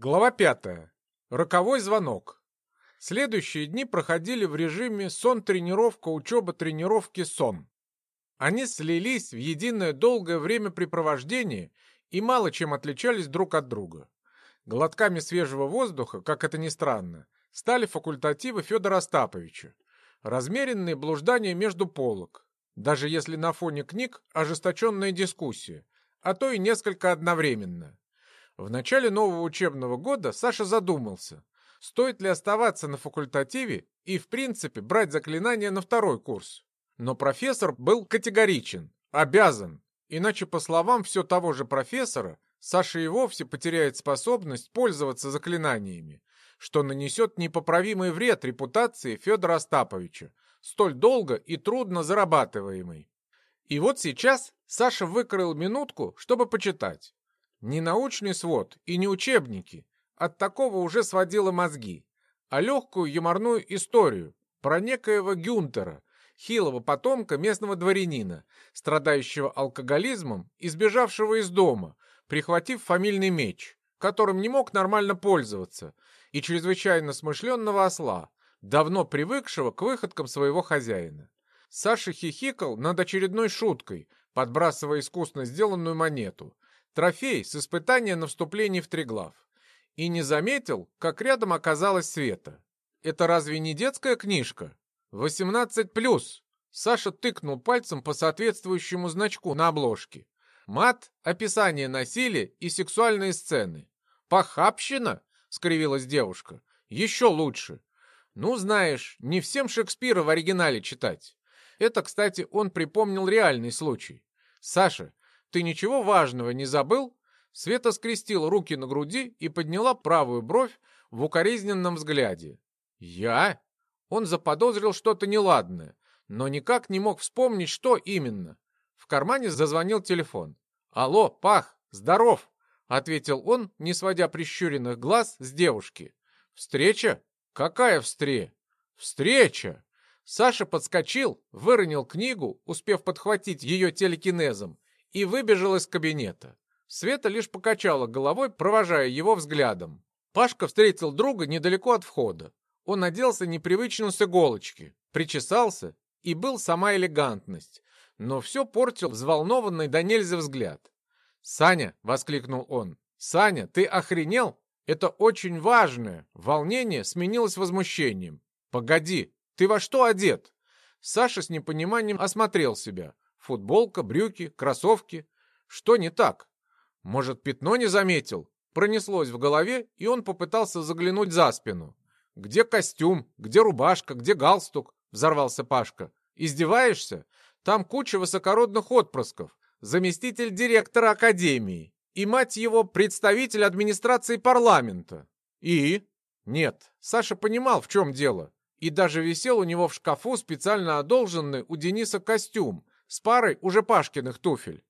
Глава пятая. Роковой звонок. Следующие дни проходили в режиме сон-тренировка, учеба, тренировки, сон. Они слились в единое долгое времяпрепровождение и мало чем отличались друг от друга. Глотками свежего воздуха, как это ни странно, стали факультативы Федора Остаповича. Размеренные блуждания между полок, даже если на фоне книг ожесточенная дискуссия, а то и несколько одновременно. В начале нового учебного года Саша задумался, стоит ли оставаться на факультативе и, в принципе, брать заклинания на второй курс. Но профессор был категоричен, обязан, иначе, по словам все того же профессора, Саша и вовсе потеряет способность пользоваться заклинаниями, что нанесет непоправимый вред репутации Федора Остаповича, столь долго и трудно зарабатываемой. И вот сейчас Саша выкроил минутку, чтобы почитать. Не научный свод и не учебники. От такого уже сводило мозги. А легкую юморную историю про некоего Гюнтера, хилого потомка местного дворянина, страдающего алкоголизмом и сбежавшего из дома, прихватив фамильный меч, которым не мог нормально пользоваться, и чрезвычайно смышленного осла, давно привыкшего к выходкам своего хозяина. Саша хихикал над очередной шуткой, подбрасывая искусно сделанную монету — Трофей с испытания на вступление в Триглав. И не заметил, как рядом оказалась Света. Это разве не детская книжка? 18 плюс. Саша тыкнул пальцем по соответствующему значку на обложке. Мат, описание насилия и сексуальные сцены. «Похабщина?» — скривилась девушка. «Еще лучше. Ну, знаешь, не всем Шекспира в оригинале читать. Это, кстати, он припомнил реальный случай. Саша, ты ничего важного не забыл?» Света скрестила руки на груди и подняла правую бровь в укоризненном взгляде. «Я?» Он заподозрил что-то неладное, но никак не мог вспомнить, что именно. В кармане зазвонил телефон. «Алло, Пах, здоров!» — ответил он, не сводя прищуренных глаз с девушки. «Встреча? Какая встреча?» «Встреча!» Саша подскочил, выронил книгу, успев подхватить ее телекинезом, и выбежал из кабинета. Света лишь покачала головой, провожая его взглядом. Пашка встретил друга недалеко от входа. Он оделся непривычно с иголочки, причесался и был сама элегантность, но все портил взволнованный до нельзя взгляд. «Саня!» — воскликнул он. «Саня, ты охренел? Это очень важное!» Волнение сменилось возмущением. «Погоди, ты во что одет?» Саша с непониманием осмотрел себя. Футболка, брюки, кроссовки. Что не так? Может, пятно не заметил? Пронеслось в голове, и он попытался заглянуть за спину. «Где костюм? Где рубашка? Где галстук?» — взорвался Пашка. «Издеваешься? Там куча высокородных отпрысков, заместитель директора академии и, мать его, представитель администрации парламента. И? Нет, Саша понимал, в чем дело. И даже висел у него в шкафу специально одолженный у Дениса костюм, с парой уже Пашкиных туфель.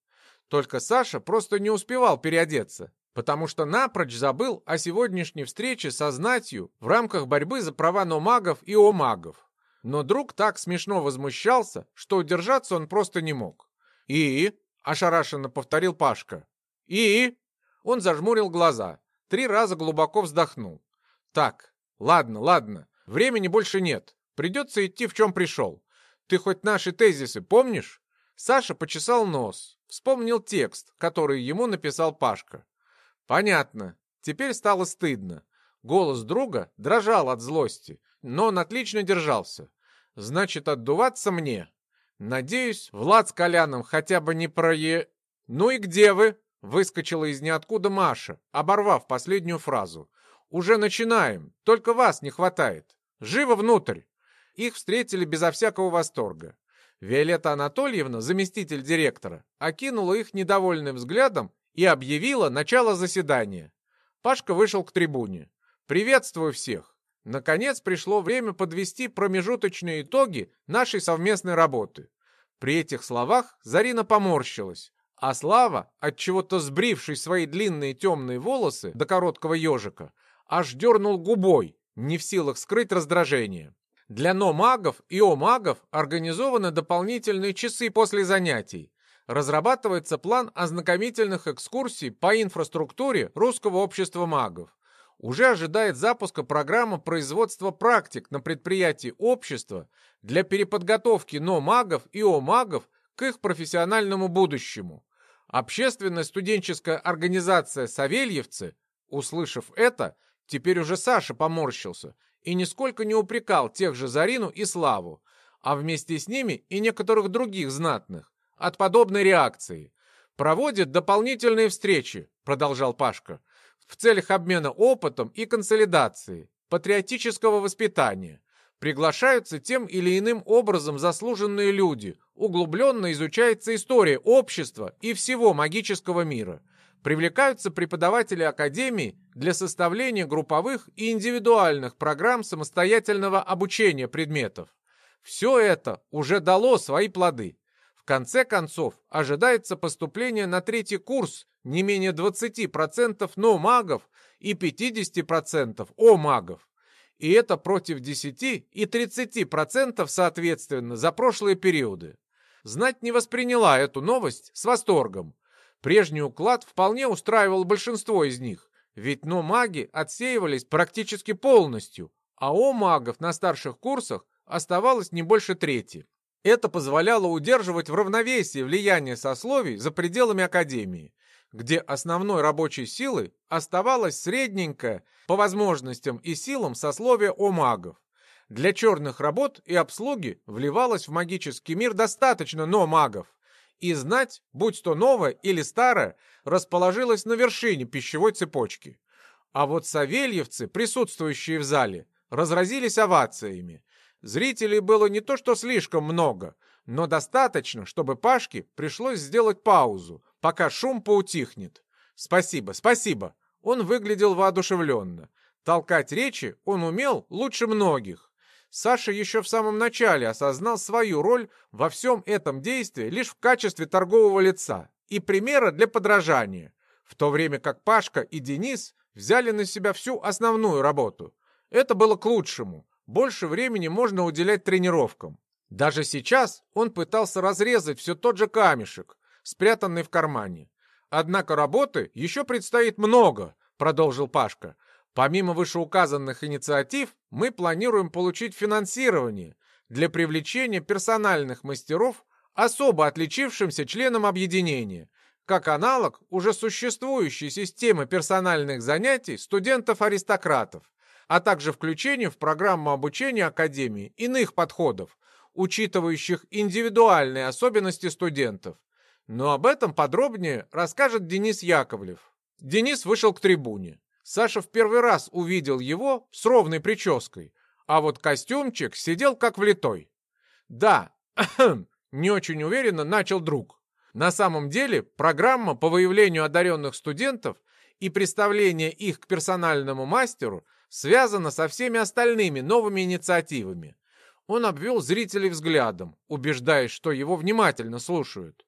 Только Саша просто не успевал переодеться, потому что напрочь забыл о сегодняшней встрече со знатью в рамках борьбы за права номагов и омагов. Но друг так смешно возмущался, что удержаться он просто не мог. «И?» — ошарашенно повторил Пашка. «И?» Он зажмурил глаза, три раза глубоко вздохнул. «Так, ладно, ладно, времени больше нет. Придется идти в чем пришел. Ты хоть наши тезисы помнишь?» Саша почесал нос, вспомнил текст, который ему написал Пашка. Понятно. Теперь стало стыдно. Голос друга дрожал от злости, но он отлично держался. Значит, отдуваться мне. Надеюсь, Влад с Коляном хотя бы не прое... «Ну и где вы?» — выскочила из ниоткуда Маша, оборвав последнюю фразу. «Уже начинаем, только вас не хватает. Живо внутрь!» Их встретили безо всякого восторга. Виолетта Анатольевна, заместитель директора, окинула их недовольным взглядом и объявила начало заседания. Пашка вышел к трибуне. «Приветствую всех! Наконец пришло время подвести промежуточные итоги нашей совместной работы». При этих словах Зарина поморщилась, а Слава, от чего то сбривший свои длинные темные волосы до короткого ежика, аж дернул губой, не в силах скрыть раздражение. Для но-магов и о-магов организованы дополнительные часы после занятий. Разрабатывается план ознакомительных экскурсий по инфраструктуре Русского общества магов. уже ожидает запуска программы производства практик на предприятии общества для переподготовки но-магов и о-магов к их профессиональному будущему. Общественная студенческая организация «Савельевцы», услышав это, теперь уже Саша поморщился и нисколько не упрекал тех же Зарину и Славу, а вместе с ними и некоторых других знатных, от подобной реакции. «Проводит дополнительные встречи», — продолжал Пашка, в целях обмена опытом и консолидации, патриотического воспитания. Приглашаются тем или иным образом заслуженные люди, углубленно изучается история общества и всего магического мира. Привлекаются преподаватели академии для составления групповых и индивидуальных программ самостоятельного обучения предметов. Все это уже дало свои плоды. В конце концов, ожидается поступление на третий курс не менее 20% но-магов и 50% о-магов. И это против 10 и 30% соответственно за прошлые периоды. Знать не восприняла эту новость с восторгом. Прежний уклад вполне устраивал большинство из них, ведь но-маги отсеивались практически полностью, а о-магов на старших курсах оставалось не больше трети. Это позволяло удерживать в равновесии влияние сословий за пределами Академии, где основной рабочей силой оставалось средненькое по возможностям и силам сословие о магов. Для черных работ и обслуги вливалось в магический мир достаточно но-магов, и знать, будь то новое или старое, расположилась на вершине пищевой цепочки. А вот савельевцы, присутствующие в зале, разразились овациями. Зрителей было не то что слишком много, но достаточно, чтобы Пашке пришлось сделать паузу, пока шум поутихнет. «Спасибо, спасибо!» Он выглядел воодушевленно. Толкать речи он умел лучше многих. Саша еще в самом начале осознал свою роль во всем этом действии лишь в качестве торгового лица и примера для подражания, в то время как Пашка и Денис взяли на себя всю основную работу. Это было к лучшему. Больше времени можно уделять тренировкам. Даже сейчас он пытался разрезать все тот же камешек, спрятанный в кармане. Однако работы еще предстоит много, продолжил Пашка. Помимо вышеуказанных инициатив, мы планируем получить финансирование для привлечения персональных мастеров особо отличившимся членам объединения, как аналог уже существующей системы персональных занятий студентов-аристократов, а также включение в программу обучения Академии иных подходов, учитывающих индивидуальные особенности студентов. Но об этом подробнее расскажет Денис Яковлев. Денис вышел к трибуне. Саша в первый раз увидел его с ровной прической, а вот костюмчик сидел как влитой. Да, не очень уверенно начал друг. На самом деле программа по выявлению одаренных студентов и представление их к персональному мастеру связана со всеми остальными новыми инициативами. Он обвел зрителей взглядом, убеждаясь, что его внимательно слушают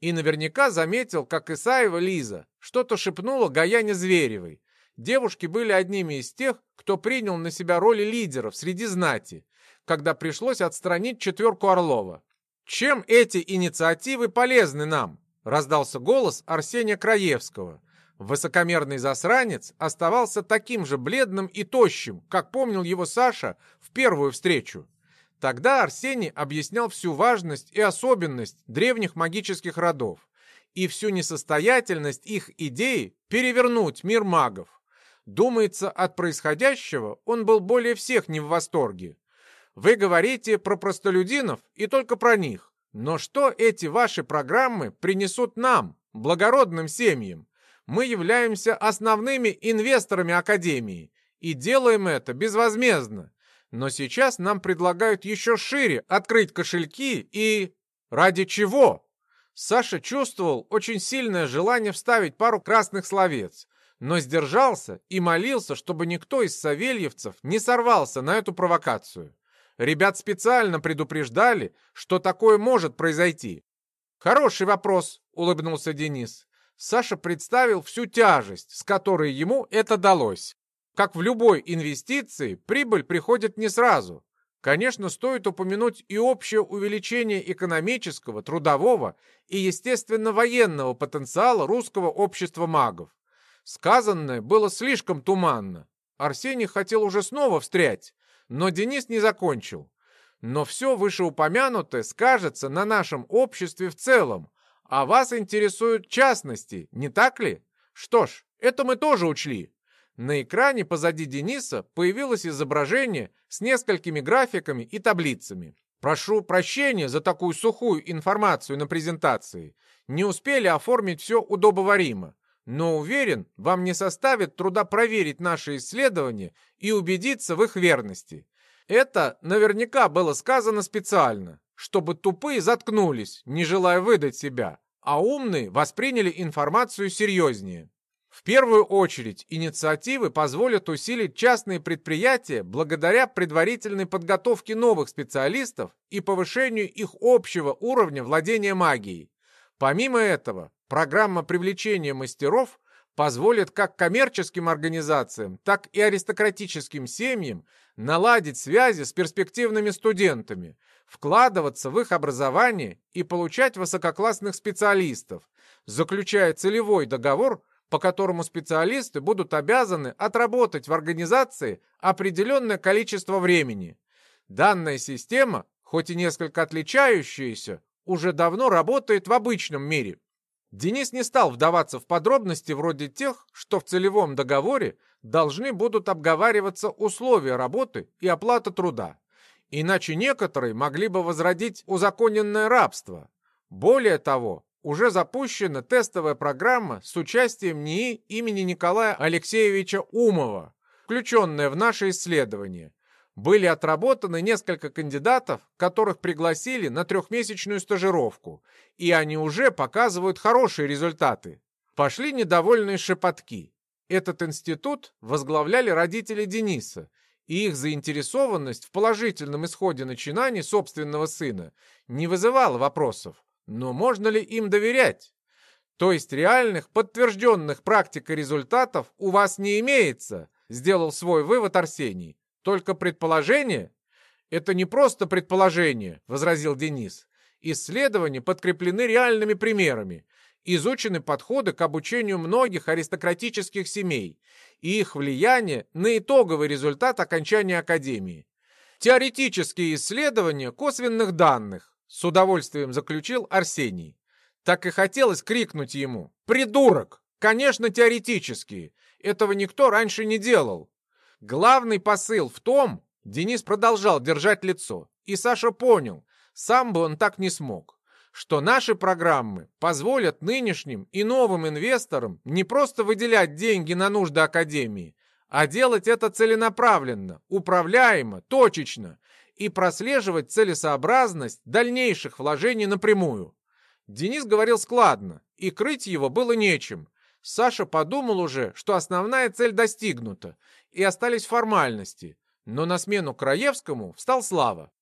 и наверняка заметил, как Исаева Лиза что-то шепнула Гаяне Зверевой. Девушки были одними из тех, кто принял на себя роли лидеров среди знати, когда пришлось отстранить четверку Орлова. «Чем эти инициативы полезны нам?» — раздался голос Арсения Краевского. Высокомерный засранец оставался таким же бледным и тощим, как помнил его Саша в первую встречу. Тогда Арсений объяснял всю важность и особенность древних магических родов и всю несостоятельность их идеи перевернуть мир магов. Думается, от происходящего он был более всех не в восторге. Вы говорите про простолюдинов и только про них. Но что эти ваши программы принесут нам, благородным семьям? Мы являемся основными инвесторами Академии и делаем это безвозмездно. Но сейчас нам предлагают еще шире открыть кошельки и... Ради чего? Саша чувствовал очень сильное желание вставить пару красных словец, но сдержался и молился, чтобы никто из савельевцев не сорвался на эту провокацию. Ребят специально предупреждали, что такое может произойти. «Хороший вопрос», — улыбнулся Денис. Саша представил всю тяжесть, с которой ему это далось. Как в любой инвестиции, прибыль приходит не сразу. Конечно, стоит упомянуть и общее увеличение экономического, трудового и, естественно, военного потенциала русского общества магов. Сказанное было слишком туманно, Арсений хотел уже снова встрять, но Денис не закончил. Но все вышеупомянутое скажется на нашем обществе в целом, а вас интересуют частности, не так ли? Что ж, это мы тоже учли. На экране позади Дениса появилось изображение с несколькими графиками и таблицами. Прошу прощения за такую сухую информацию на презентации. Не успели оформить все удобоваримо. Но уверен, вам не составит труда проверить наши исследования и убедиться в их верности. Это наверняка было сказано специально, чтобы тупые заткнулись, не желая выдать себя, а умные восприняли информацию серьезнее. В первую очередь, инициативы позволят усилить частные предприятия благодаря предварительной подготовке новых специалистов и повышению их общего уровня владения магией. Помимо этого, программа привлечения мастеров позволит как коммерческим организациям, так и аристократическим семьям наладить связи с перспективными студентами, вкладываться в их образование и получать высококлассных специалистов, заключая целевой договор по которому специалисты будут обязаны отработать в организации определенное количество времени. Данная система, хоть и несколько отличающаяся, уже давно работает в обычном мире. Денис не стал вдаваться в подробности вроде тех, что в целевом договоре должны будут обговариваться условия работы и оплата труда. Иначе некоторые могли бы возродить узаконенное рабство. Более того, уже запущена тестовая программа с участием НИИ имени Николая Алексеевича Умова, включенная в наше исследование. Были отработаны несколько кандидатов, которых пригласили на трехмесячную стажировку, и они уже показывают хорошие результаты. Пошли недовольные шепотки. Этот институт возглавляли родители Дениса, и их заинтересованность в положительном исходе начинаний собственного сына не вызывала вопросов. Но можно ли им доверять? То есть реальных, подтвержденных практикой результатов у вас не имеется, сделал свой вывод Арсений. Только предположение? Это не просто предположение, возразил Денис. Исследования подкреплены реальными примерами. Изучены подходы к обучению многих аристократических семей и их влияние на итоговый результат окончания академии. Теоретические исследования косвенных данных, с удовольствием заключил Арсений. Так и хотелось крикнуть ему. «Придурок! Конечно, теоретически. Этого никто раньше не делал. Главный посыл в том, Денис продолжал держать лицо, и Саша понял, сам бы он так не смог, что наши программы позволят нынешним и новым инвесторам не просто выделять деньги на нужды Академии, а делать это целенаправленно, управляемо, точечно и прослеживать целесообразность дальнейших вложений напрямую. Денис говорил складно, и крыть его было нечем. Саша подумал уже, что основная цель достигнута, и остались формальности. Но на смену Краевскому встал Слава.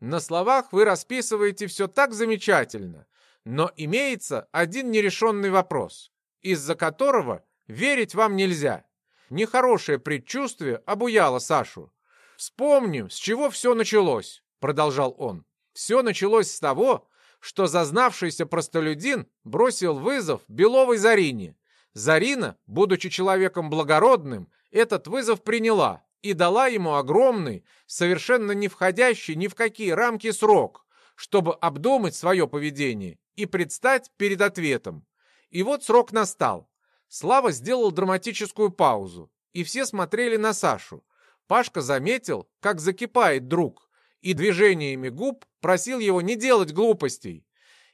На словах вы расписываете все так замечательно, но имеется один нерешенный вопрос, из-за которого верить вам нельзя. Нехорошее предчувствие обуяло Сашу. «Вспомним, с чего все началось», — продолжал он. «Все началось с того, что зазнавшийся простолюдин бросил вызов Беловой Зарине. Зарина, будучи человеком благородным, этот вызов приняла и дала ему огромный, совершенно не входящий ни в какие рамки срок, чтобы обдумать свое поведение и предстать перед ответом. И вот срок настал. Слава сделал драматическую паузу, и все смотрели на Сашу, Пашка заметил, как закипает друг, и движениями губ просил его не делать глупостей.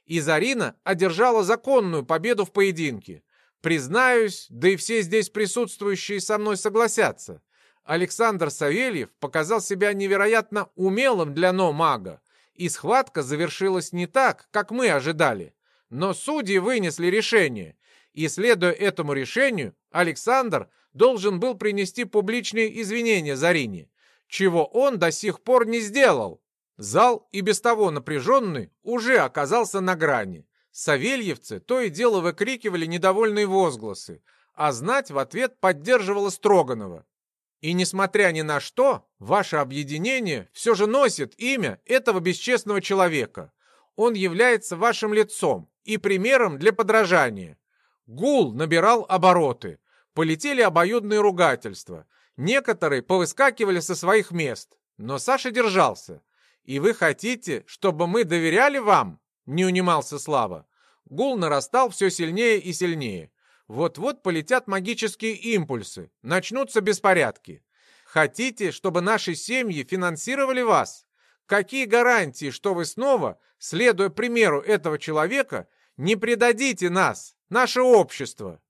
И Зарина одержала законную победу в поединке. Признаюсь, да и все здесь присутствующие со мной согласятся. Александр Савельев показал себя невероятно умелым для но-мага, и схватка завершилась не так, как мы ожидали. Но судьи вынесли решение, и, следуя этому решению, Александр должен был принести публичные извинения Зарине, чего он до сих пор не сделал. Зал, и без того напряженный, уже оказался на грани. Савельевцы то и дело выкрикивали недовольные возгласы, а знать в ответ поддерживала Строганова. И несмотря ни на что, ваше объединение все же носит имя этого бесчестного человека. Он является вашим лицом и примером для подражания. Гул набирал обороты. Полетели обоюдные ругательства. Некоторые повыскакивали со своих мест, но Саша держался. «И вы хотите, чтобы мы доверяли вам?» — не унимался Слава. Гул нарастал все сильнее и сильнее. Вот-вот полетят магические импульсы, начнутся беспорядки. Хотите, чтобы наши семьи финансировали вас? Какие гарантии, что вы снова, следуя примеру этого человека, не предадите нас, наше общество?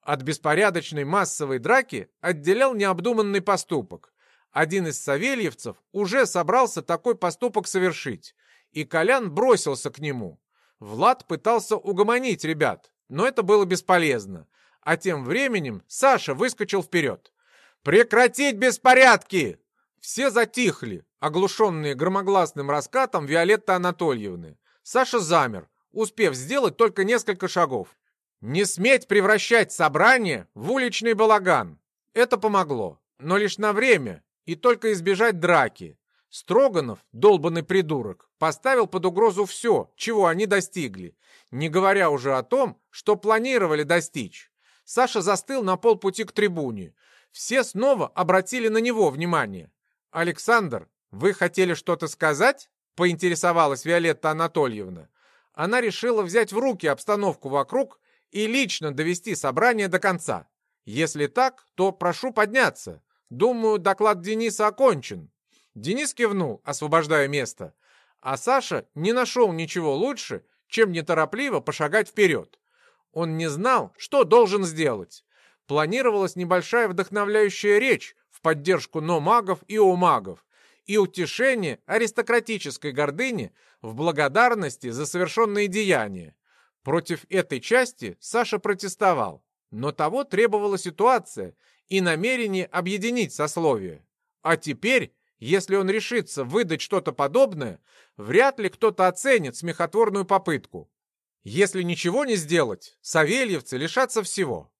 От беспорядочной массовой драки отделял необдуманный поступок. Один из савельевцев уже собрался такой поступок совершить, и Колян бросился к нему. Влад пытался угомонить ребят, но это было бесполезно. А тем временем Саша выскочил вперед. «Прекратить беспорядки!» Все затихли, оглушенные громогласным раскатом Виолетты Анатольевны. Саша замер, успев сделать только несколько шагов. Не сметь превращать собрание в уличный балаган. Это помогло, но лишь на время и только избежать драки. Строганов, долбанный придурок, поставил под угрозу все, чего они достигли, не говоря уже о том, что планировали достичь. Саша застыл на полпути к трибуне. Все снова обратили на него внимание. «Александр, вы хотели что-то сказать?» — поинтересовалась Виолетта Анатольевна. Она решила взять в руки обстановку вокруг и лично довести собрание до конца. Если так, то прошу подняться. Думаю, доклад Дениса окончен. Денис кивнул, освобождая место. А Саша не нашел ничего лучше, чем неторопливо пошагать вперед. Он не знал, что должен сделать. Планировалась небольшая вдохновляющая речь в поддержку но-магов и о-магов и утешение аристократической гордыни в благодарности за совершенные деяния. Против этой части Саша протестовал, но того требовала ситуация и намерение объединить сословие. А теперь, если он решится выдать что-то подобное, вряд ли кто-то оценит смехотворную попытку. Если ничего не сделать, савельевцы лишатся всего.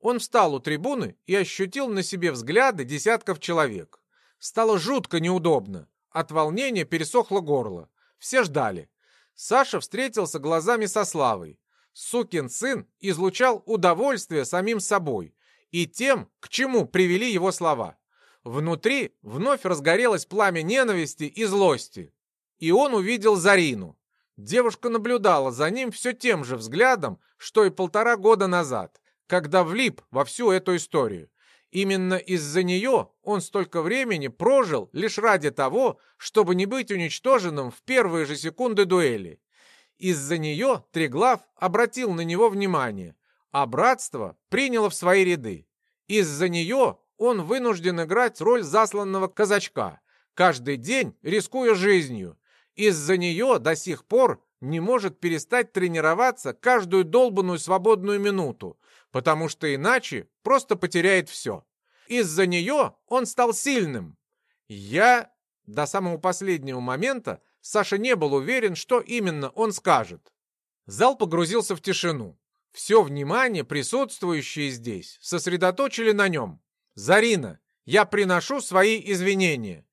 Он встал у трибуны и ощутил на себе взгляды десятков человек. Стало жутко неудобно. От волнения пересохло горло. Все ждали. Саша встретился глазами со Славой. Сукин сын излучал удовольствие самим собой и тем, к чему привели его слова. Внутри вновь разгорелось пламя ненависти и злости. И он увидел Зарину. Девушка наблюдала за ним все тем же взглядом, что и полтора года назад, когда влип во всю эту историю. Именно из-за нее он столько времени прожил лишь ради того, чтобы не быть уничтоженным в первые же секунды дуэли. Из-за нее Треглав обратил на него внимание, а братство приняло в свои ряды. Из-за нее он вынужден играть роль засланного казачка, каждый день рискуя жизнью. Из-за нее до сих пор не может перестать тренироваться каждую долбанную свободную минуту, потому что иначе просто потеряет все. Из-за нее он стал сильным. Я до самого последнего момента Саша не был уверен, что именно он скажет. Зал погрузился в тишину. Все внимание, присутствующие здесь, сосредоточили на нем. «Зарина, я приношу свои извинения».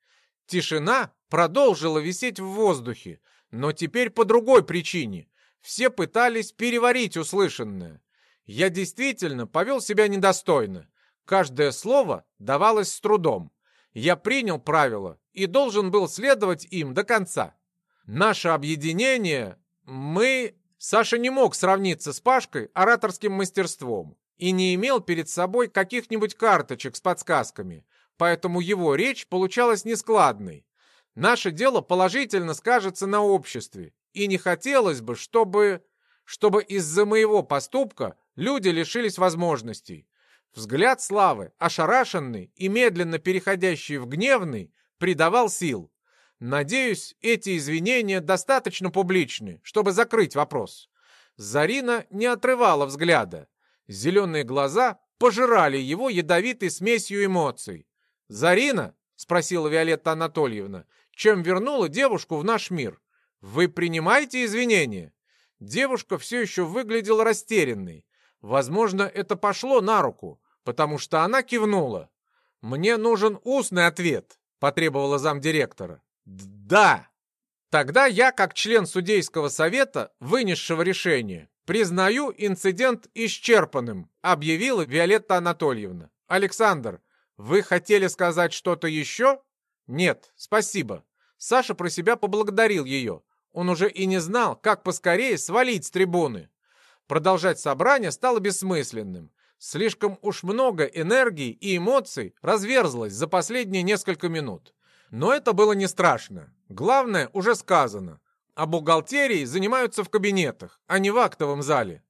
Тишина продолжила висеть в воздухе, но теперь по другой причине. Все пытались переварить услышанное. Я действительно повел себя недостойно. Каждое слово давалось с трудом. Я принял правила и должен был следовать им до конца. Наше объединение... Мы... Саша не мог сравниться с Пашкой ораторским мастерством и не имел перед собой каких-нибудь карточек с подсказками, поэтому его речь получалась нескладной. Наше дело положительно скажется на обществе, и не хотелось бы, чтобы... чтобы из-за моего поступка люди лишились возможностей. Взгляд Славы, ошарашенный и медленно переходящий в гневный, придавал сил. Надеюсь, эти извинения достаточно публичны, чтобы закрыть вопрос. Зарина не отрывала взгляда. Зеленые глаза пожирали его ядовитой смесью эмоций. «Зарина?» — спросила Виолетта Анатольевна чем вернула девушку в наш мир. Вы принимаете извинения?» Девушка все еще выглядела растерянной. Возможно, это пошло на руку, потому что она кивнула. «Мне нужен устный ответ», — потребовала замдиректора. «Да». Тогда я, как член судейского совета, вынесшего решение, признаю инцидент исчерпанным, объявила Виолетта Анатольевна. Александр, Вы хотели сказать что-то еще? Нет, спасибо. Саша про себя поблагодарил ее. Он уже и не знал, как поскорее свалить с трибуны. Продолжать собрание стало бессмысленным. Слишком уж много энергии и эмоций разверзлось за последние несколько минут. Но это было не страшно. Главное уже сказано. А бухгалтерией занимаются в кабинетах, а не в актовом зале.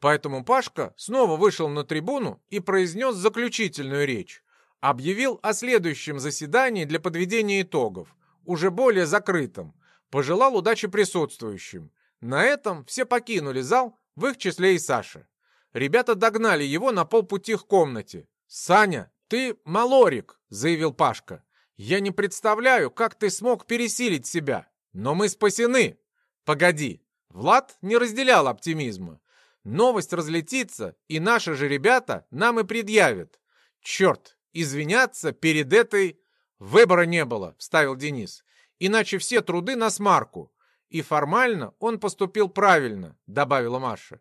Поэтому Пашка снова вышел на трибуну и произнес заключительную речь. Объявил о следующем заседании для подведения итогов, уже более закрытом. Пожелал удачи присутствующим. На этом все покинули зал, в их числе и Саша. Ребята догнали его на полпути к комнате. «Саня, ты малорик», — заявил Пашка. «Я не представляю, как ты смог пересилить себя, но мы спасены». «Погоди». Влад не разделял оптимизма. Новость разлетится, и наши же ребята нам и предъявят. Черт, извиняться перед этой... Выбора не было, вставил Денис. Иначе все труды на смарку. И формально он поступил правильно, добавила Маша.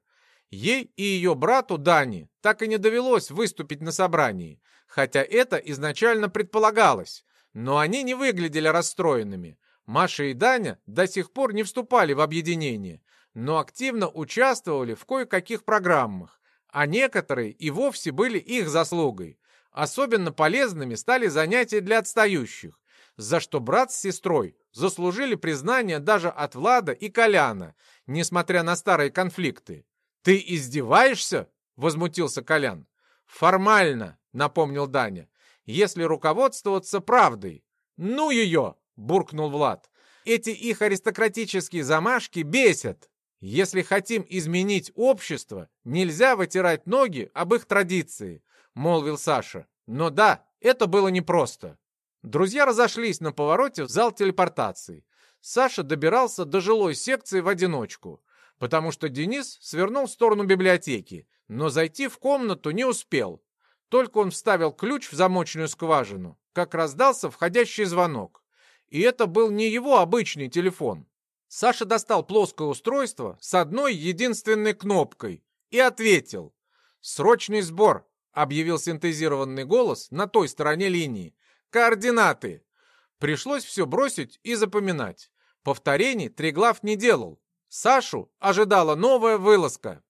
Ей и ее брату Дани так и не довелось выступить на собрании, хотя это изначально предполагалось, но они не выглядели расстроенными. Маша и Даня до сих пор не вступали в объединение, но активно участвовали в кое-каких программах, а некоторые и вовсе были их заслугой. Особенно полезными стали занятия для отстающих, за что брат с сестрой заслужили признание даже от Влада и Коляна, несмотря на старые конфликты. «Ты издеваешься?» — возмутился Колян. «Формально», — напомнил Даня, — «если руководствоваться правдой». «Ну ее!» — буркнул Влад. «Эти их аристократические замашки бесят. Если хотим изменить общество, нельзя вытирать ноги об их традиции», — молвил Саша. «Но да, это было непросто». Друзья разошлись на повороте в зал телепортации. Саша добирался до жилой секции в одиночку потому что Денис свернул в сторону библиотеки, но зайти в комнату не успел. Только он вставил ключ в замочную скважину, как раздался входящий звонок. И это был не его обычный телефон. Саша достал плоское устройство с одной единственной кнопкой и ответил. «Срочный сбор», — объявил синтезированный голос на той стороне линии. «Координаты». Пришлось все бросить и запоминать. Повторений Триглав не делал, Сашу ожидала новая вылазка.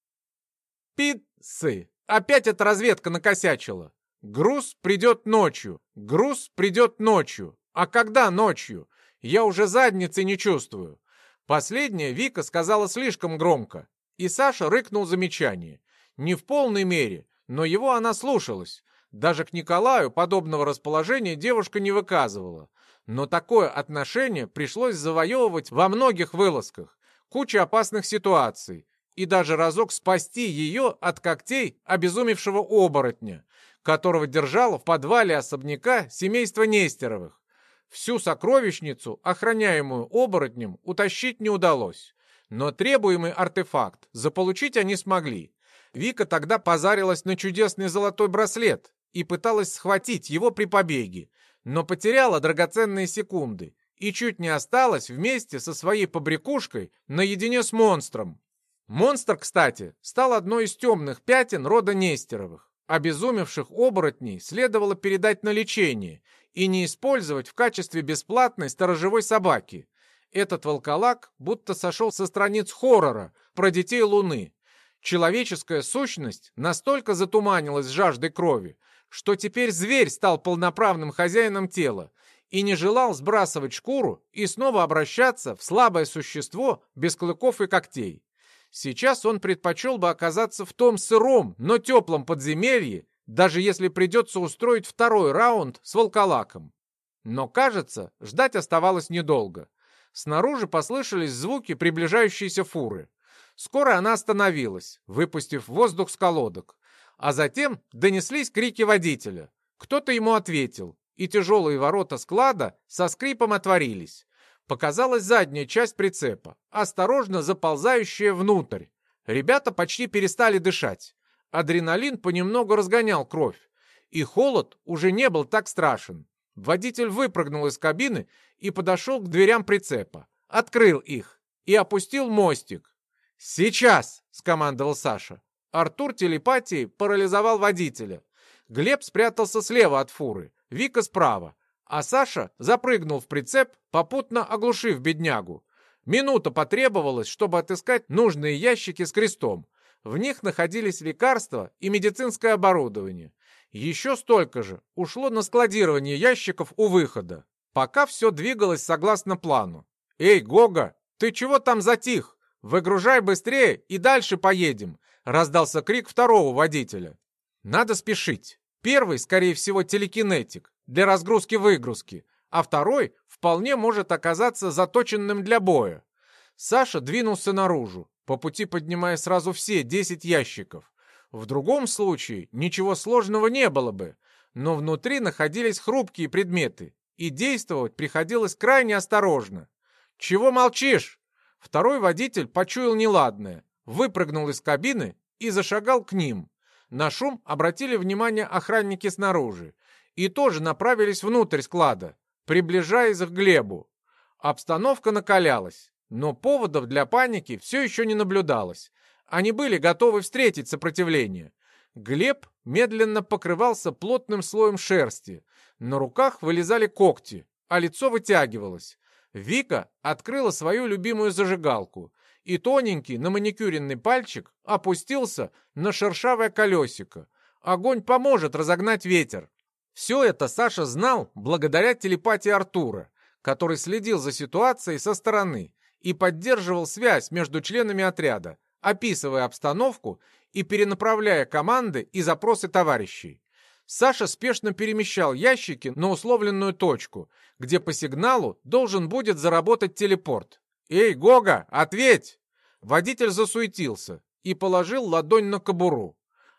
Пиццы! Опять эта разведка накосячила. Груз придет ночью. Груз придет ночью. А когда ночью? Я уже задницы не чувствую. Последнее Вика сказала слишком громко. И Саша рыкнул замечание. Не в полной мере, но его она слушалась. Даже к Николаю подобного расположения девушка не выказывала. Но такое отношение пришлось завоевывать во многих вылазках куча опасных ситуаций и даже разок спасти ее от когтей обезумевшего оборотня, которого держало в подвале особняка семейства Нестеровых. Всю сокровищницу, охраняемую оборотнем, утащить не удалось, но требуемый артефакт заполучить они смогли. Вика тогда позарилась на чудесный золотой браслет и пыталась схватить его при побеге, но потеряла драгоценные секунды и чуть не осталась вместе со своей побрякушкой наедине с монстром. Монстр, кстати, стал одной из темных пятен рода Нестеровых. Обезумевших оборотней следовало передать на лечение и не использовать в качестве бесплатной сторожевой собаки. Этот волколак будто сошел со страниц хоррора про детей Луны. Человеческая сущность настолько затуманилась жаждой крови, что теперь зверь стал полноправным хозяином тела и не желал сбрасывать шкуру и снова обращаться в слабое существо без клыков и когтей. Сейчас он предпочел бы оказаться в том сыром, но теплом подземелье, даже если придется устроить второй раунд с волколаком. Но, кажется, ждать оставалось недолго. Снаружи послышались звуки приближающейся фуры. Скоро она остановилась, выпустив воздух с колодок. А затем донеслись крики водителя. Кто-то ему ответил, и тяжелые ворота склада со скрипом отворились. Показалась задняя часть прицепа, осторожно заползающая внутрь. Ребята почти перестали дышать. Адреналин понемногу разгонял кровь, и холод уже не был так страшен. Водитель выпрыгнул из кабины и подошел к дверям прицепа, открыл их и опустил мостик. «Сейчас!» — скомандовал Саша. Артур телепатией парализовал водителя. Глеб спрятался слева от фуры, Вика справа, а Саша запрыгнул в прицеп, попутно оглушив беднягу. Минута потребовалась, чтобы отыскать нужные ящики с крестом. В них находились лекарства и медицинское оборудование. Еще столько же ушло на складирование ящиков у выхода. Пока все двигалось согласно плану. «Эй, Гога, ты чего там затих? Выгружай быстрее и дальше поедем!» Раздался крик второго водителя. «Надо спешить. Первый, скорее всего, телекинетик для разгрузки-выгрузки, а второй вполне может оказаться заточенным для боя. Саша двинулся наружу, по пути поднимая сразу все 10 ящиков. В другом случае ничего сложного не было бы, но внутри находились хрупкие предметы, и действовать приходилось крайне осторожно. «Чего молчишь?» Второй водитель почуял неладное, выпрыгнул из кабины и зашагал к ним. На шум обратили внимание охранники снаружи и тоже направились внутрь склада, приближаясь к Глебу. Обстановка накалялась, но поводов для паники все еще не наблюдалось. Они были готовы встретить сопротивление. Глеб медленно покрывался плотным слоем шерсти. На руках вылезали когти, а лицо вытягивалось. Вика открыла свою любимую зажигалку и тоненький на маникюренный пальчик опустился на шершавое колесико. Огонь поможет разогнать ветер. Все это Саша знал благодаря телепатии Артура, который следил за ситуацией со стороны и поддерживал связь между членами отряда, описывая обстановку и перенаправляя команды и запросы товарищей. Саша спешно перемещал ящики на условленную точку, где по сигналу должен будет заработать телепорт. «Эй, Гога, ответь!» Водитель засуетился и положил ладонь на кобуру.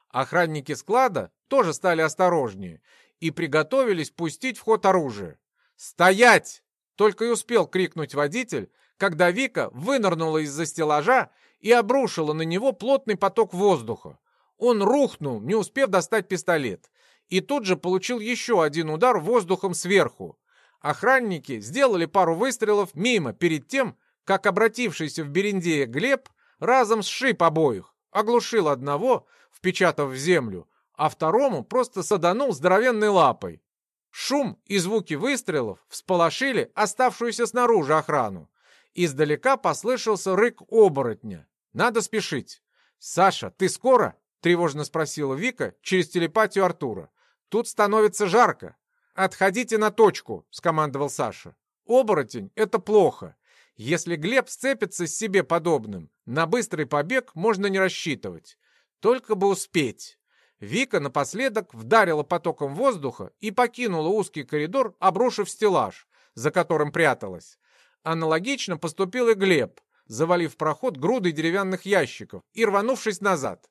Охранники склада тоже стали осторожнее и приготовились пустить в ход оружие. «Стоять!» — только и успел крикнуть водитель, когда Вика вынырнула из-за стеллажа и обрушила на него плотный поток воздуха. Он рухнул, не успев достать пистолет, и тут же получил еще один удар воздухом сверху. Охранники сделали пару выстрелов мимо перед тем, как обратившийся в Берендея Глеб разом сшиб обоих, оглушил одного, впечатав в землю, а второму просто саданул здоровенной лапой. Шум и звуки выстрелов всполошили оставшуюся снаружи охрану. Издалека послышался рык оборотня. «Надо спешить». «Саша, ты скоро?» — тревожно спросила Вика через телепатию Артура. «Тут становится жарко». «Отходите на точку», — скомандовал Саша. «Оборотень — это плохо. Если Глеб сцепится с себе подобным, на быстрый побег можно не рассчитывать. Только бы успеть. Вика напоследок вдарила потоком воздуха и покинула узкий коридор, обрушив стеллаж, за которым пряталась. Аналогично поступил и Глеб, завалив проход грудой деревянных ящиков и рванувшись назад.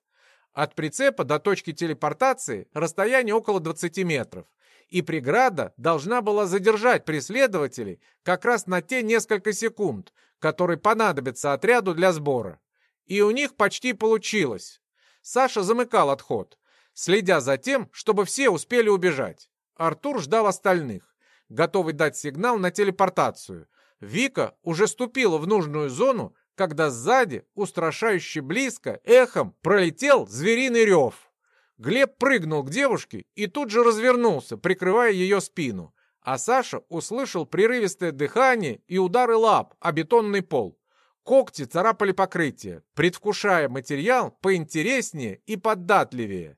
От прицепа до точки телепортации расстояние около 20 метров и преграда должна была задержать преследователей как раз на те несколько секунд, которые понадобятся отряду для сбора. И у них почти получилось. Саша замыкал отход, следя за тем, чтобы все успели убежать. Артур ждал остальных, готовый дать сигнал на телепортацию. Вика уже ступила в нужную зону, когда сзади, устрашающе близко, эхом пролетел звериный рев. Глеб прыгнул к девушке и тут же развернулся, прикрывая ее спину. А Саша услышал прерывистое дыхание и удары лап о бетонный пол. Когти царапали покрытие, предвкушая материал поинтереснее и податливее.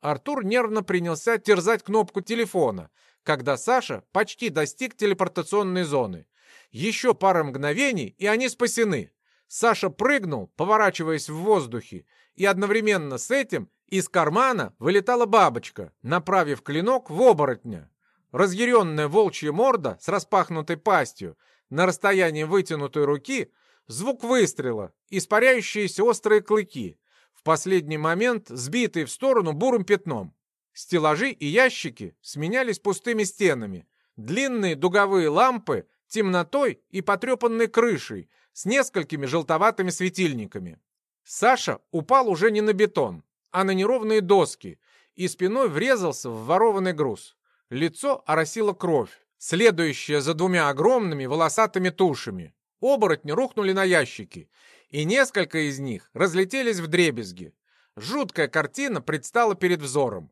Артур нервно принялся терзать кнопку телефона, когда Саша почти достиг телепортационной зоны. Еще пара мгновений, и они спасены. Саша прыгнул, поворачиваясь в воздухе, и одновременно с этим из кармана вылетала бабочка, направив клинок в оборотня. Разъяренная волчья морда с распахнутой пастью на расстоянии вытянутой руки, звук выстрела, испаряющиеся острые клыки, в последний момент сбитые в сторону бурым пятном. Стеллажи и ящики сменялись пустыми стенами, длинные дуговые лампы темнотой и потрепанной крышей с несколькими желтоватыми светильниками. Саша упал уже не на бетон, а на неровные доски, и спиной врезался в ворованный груз. Лицо оросило кровь, следующая за двумя огромными волосатыми тушами. Оборотни рухнули на ящики, и несколько из них разлетелись в дребезги. Жуткая картина предстала перед взором.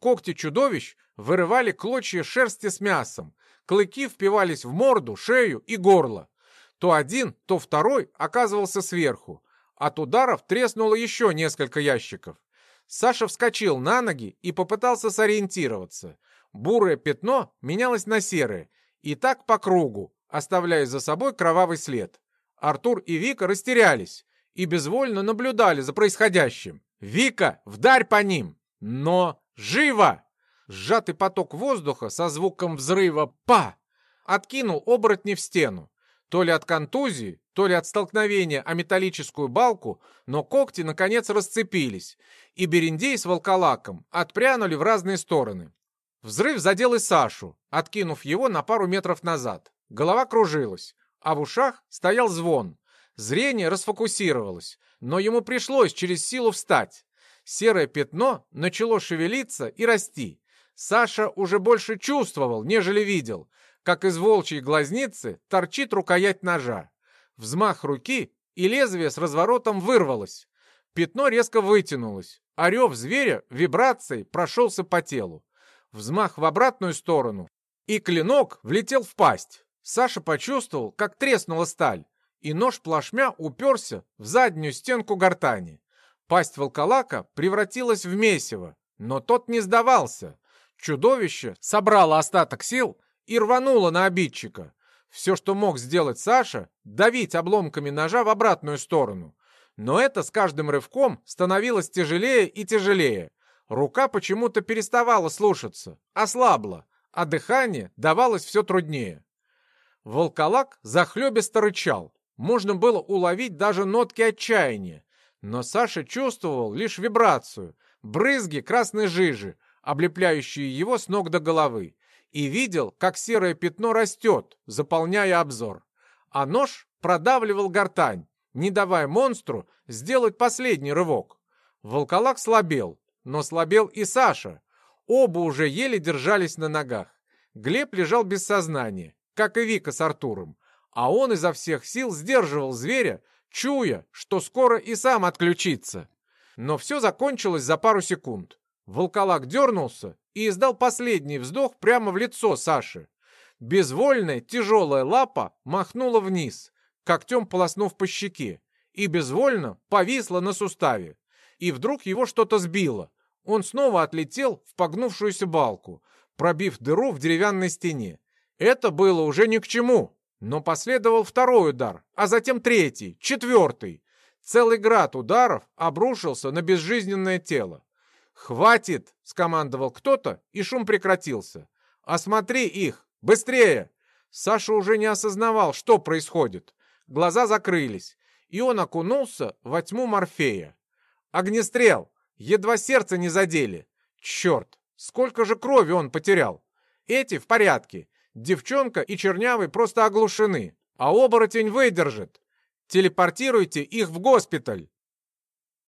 Когти чудовищ вырывали клочья шерсти с мясом, клыки впивались в морду, шею и горло. То один, то второй оказывался сверху. От ударов треснуло еще несколько ящиков. Саша вскочил на ноги и попытался сориентироваться. Бурое пятно менялось на серое, и так по кругу, оставляя за собой кровавый след. Артур и Вика растерялись и безвольно наблюдали за происходящим. «Вика, вдарь по ним!» «Но живо!» Сжатый поток воздуха со звуком взрыва «па» откинул оборотни в стену. То ли от контузии, то ли от столкновения о металлическую балку, но когти наконец расцепились, и Берендей с волколаком отпрянули в разные стороны. Взрыв задел и Сашу, откинув его на пару метров назад. Голова кружилась, а в ушах стоял звон. Зрение расфокусировалось, но ему пришлось через силу встать. Серое пятно начало шевелиться и расти. Саша уже больше чувствовал, нежели видел, как из волчьей глазницы торчит рукоять ножа. Взмах руки, и лезвие с разворотом вырвалось. Пятно резко вытянулось, а рев зверя вибрацией прошелся по телу. Взмах в обратную сторону, и клинок влетел в пасть. Саша почувствовал, как треснула сталь, и нож плашмя уперся в заднюю стенку гортани. Пасть волколака превратилась в месиво, но тот не сдавался. Чудовище собрало остаток сил и рвануло на обидчика. Все, что мог сделать Саша, давить обломками ножа в обратную сторону. Но это с каждым рывком становилось тяжелее и тяжелее. Рука почему-то переставала слушаться, ослабла, а дыхание давалось все труднее. Волколак захлебисто рычал. Можно было уловить даже нотки отчаяния. Но Саша чувствовал лишь вибрацию, брызги красной жижи, облепляющие его с ног до головы и видел, как серое пятно растет, заполняя обзор. А нож продавливал гортань, не давая монстру сделать последний рывок. Волколак слабел, но слабел и Саша. Оба уже еле держались на ногах. Глеб лежал без сознания, как и Вика с Артуром, а он изо всех сил сдерживал зверя, чуя, что скоро и сам отключится. Но все закончилось за пару секунд. Волколак дернулся и издал последний вздох прямо в лицо Саши. Безвольная тяжелая лапа махнула вниз, когтем полоснув по щеке, и безвольно повисла на суставе. И вдруг его что-то сбило. Он снова отлетел в погнувшуюся балку, пробив дыру в деревянной стене. Это было уже ни к чему, но последовал второй удар, а затем третий, четвертый. Целый град ударов обрушился на безжизненное тело. «Хватит!» — скомандовал кто-то, и шум прекратился. «Осмотри их! Быстрее!» Саша уже не осознавал, что происходит. Глаза закрылись, и он окунулся во тьму Морфея. «Огнестрел! Едва сердце не задели! Черт! Сколько же крови он потерял! Эти в порядке, девчонка и чернявый просто оглушены, а оборотень выдержит! Телепортируйте их в госпиталь!»